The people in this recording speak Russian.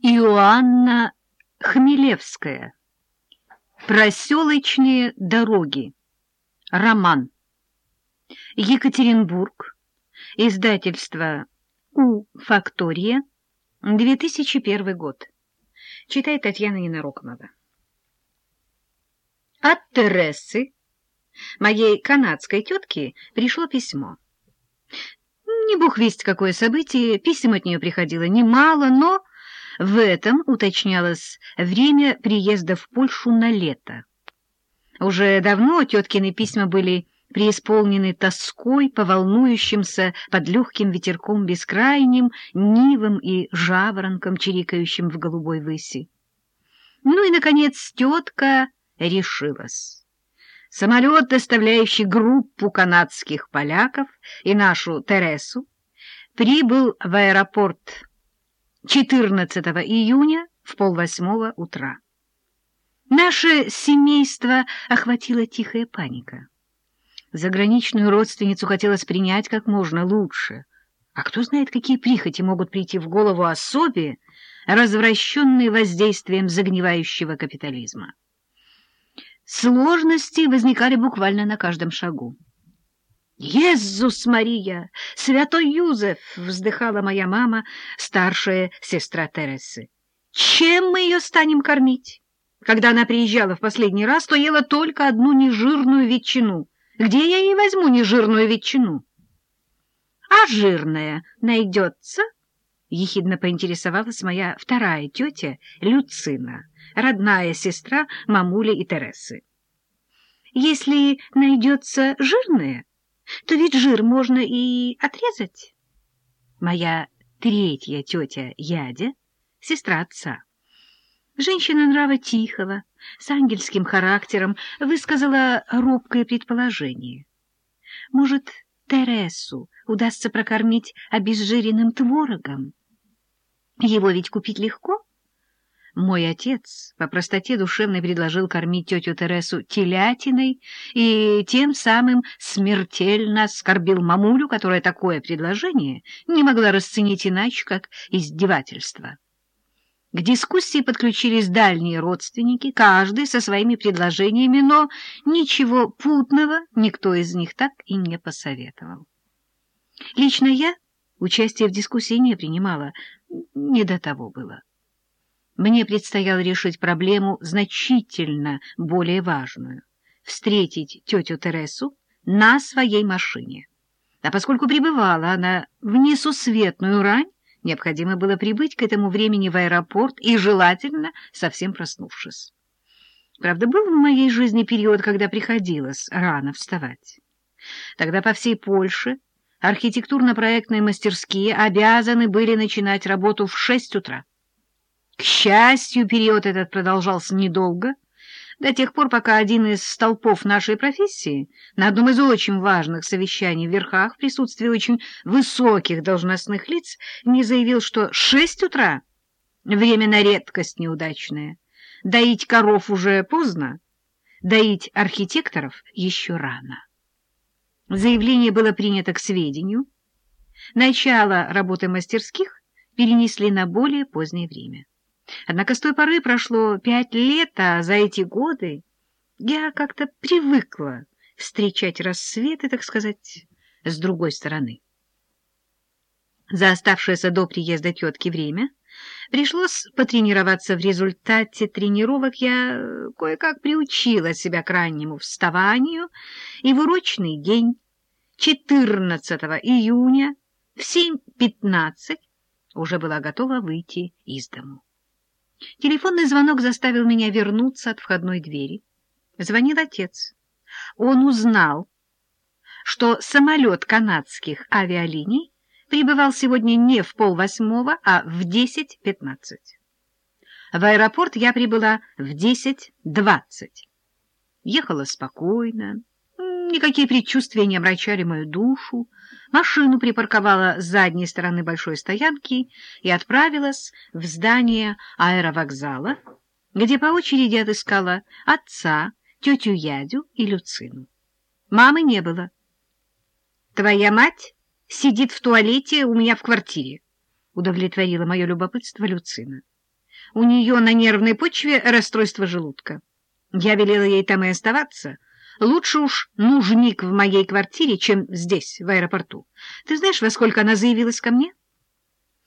Иоанна Хмелевская. Проселочные дороги. Роман. Екатеринбург. Издательство У. Фактория. 2001 год. Читает Татьяна Ненарокомова. От Тересы, моей канадской тетки, пришло письмо. Не бог весть какое событие, писем от нее приходило немало, но в этом уточнялось время приезда в Польшу на лето. Уже давно теткины письма были преисполнены тоской по волнующимся под легким ветерком бескрайним нивам и жаворонкам, чирикающим в голубой выси. Ну и, наконец, тетка решилась. Самолет, доставляющий группу канадских поляков и нашу Тересу, прибыл в аэропорт 14 июня в полвосьмого утра. Наше семейство охватила тихая паника. Заграничную родственницу хотелось принять как можно лучше. А кто знает, какие прихоти могут прийти в голову особе, развращенной воздействием загнивающего капитализма. Сложности возникали буквально на каждом шагу. «Езус Мария! Святой Юзеф!» — вздыхала моя мама, старшая сестра Тересы. «Чем мы ее станем кормить? Когда она приезжала в последний раз, то ела только одну нежирную ветчину. Где я ей возьму нежирную ветчину?» «А жирная найдется?» — ехидно поинтересовалась моя вторая тетя Люцина, родная сестра мамули и Тересы. «Если найдется жирная...» то ведь жир можно и отрезать. Моя третья тетя Ядя, сестра отца, женщина нрава тихого, с ангельским характером, высказала робкое предположение. Может, Тересу удастся прокормить обезжиренным творогом? Его ведь купить легко? Мой отец по простоте душевной предложил кормить тетю Тересу телятиной и тем самым смертельно оскорбил мамулю, которая такое предложение не могла расценить иначе, как издевательство. К дискуссии подключились дальние родственники, каждый со своими предложениями, но ничего путного никто из них так и не посоветовал. Лично я участие в дискуссии не принимала, не до того было. Мне предстояло решить проблему значительно более важную — встретить тетю Тересу на своей машине. А поскольку пребывала она в несусветную рань, необходимо было прибыть к этому времени в аэропорт и, желательно, совсем проснувшись. Правда, был в моей жизни период, когда приходилось рано вставать. Тогда по всей Польше архитектурно-проектные мастерские обязаны были начинать работу в шесть утра. К счастью, период этот продолжался недолго, до тех пор, пока один из столпов нашей профессии на одном из очень важных совещаний в верхах в присутствии очень высоких должностных лиц не заявил, что шесть утра — время на редкость неудачное, доить коров уже поздно, доить архитекторов еще рано. Заявление было принято к сведению. Начало работы мастерских перенесли на более позднее время. Однако с той поры прошло пять лет, а за эти годы я как-то привыкла встречать рассветы, так сказать, с другой стороны. За оставшееся до приезда тетки время пришлось потренироваться. В результате тренировок я кое-как приучила себя к раннему вставанию, и в урочный день 14 июня в 7.15 уже была готова выйти из дому. Телефонный звонок заставил меня вернуться от входной двери. Звонил отец. Он узнал, что самолет канадских авиалиний прибывал сегодня не в полвосьмого, а в десять пятнадцать. В аэропорт я прибыла в десять двадцать. Ехала спокойно, никакие предчувствия не омрачали мою душу, машину припарковала с задней стороны большой стоянки и отправилась в здание аэровокзала, где по очереди отыскала отца, тетю Ядю и Люцину. Мамы не было. «Твоя мать сидит в туалете у меня в квартире», — удовлетворила мое любопытство Люцина. У нее на нервной почве расстройство желудка. Я велела ей там и оставаться. Лучше уж нужник в моей квартире, чем здесь, в аэропорту. Ты знаешь, во сколько она заявилась ко мне?»